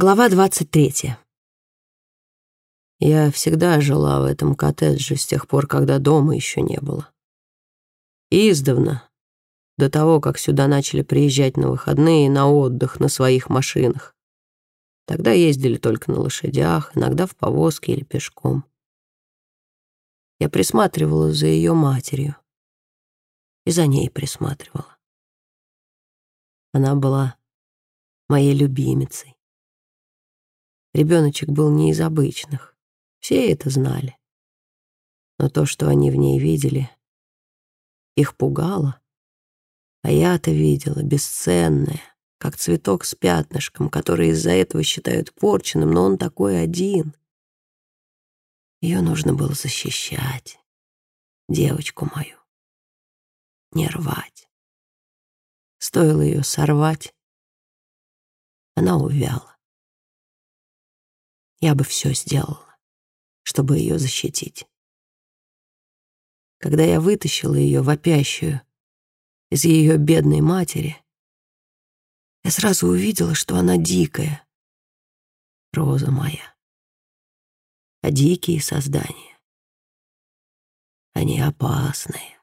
Глава двадцать третья. Я всегда жила в этом коттедже с тех пор, когда дома еще не было. Издавна, до того, как сюда начали приезжать на выходные на отдых на своих машинах. Тогда ездили только на лошадях, иногда в повозке или пешком. Я присматривала за ее матерью и за ней присматривала. Она была моей любимицей. Ребеночек был не из обычных. Все это знали. Но то, что они в ней видели, их пугало. А я-то видела бесценное, как цветок с пятнышком, который из-за этого считают порченным, но он такой один. Ее нужно было защищать, девочку мою, не рвать. Стоило ее сорвать, она увяла. Я бы все сделала, чтобы ее защитить. Когда я вытащила ее вопящую из ее бедной матери, я сразу увидела, что она дикая, роза моя. А дикие создания, они опасные.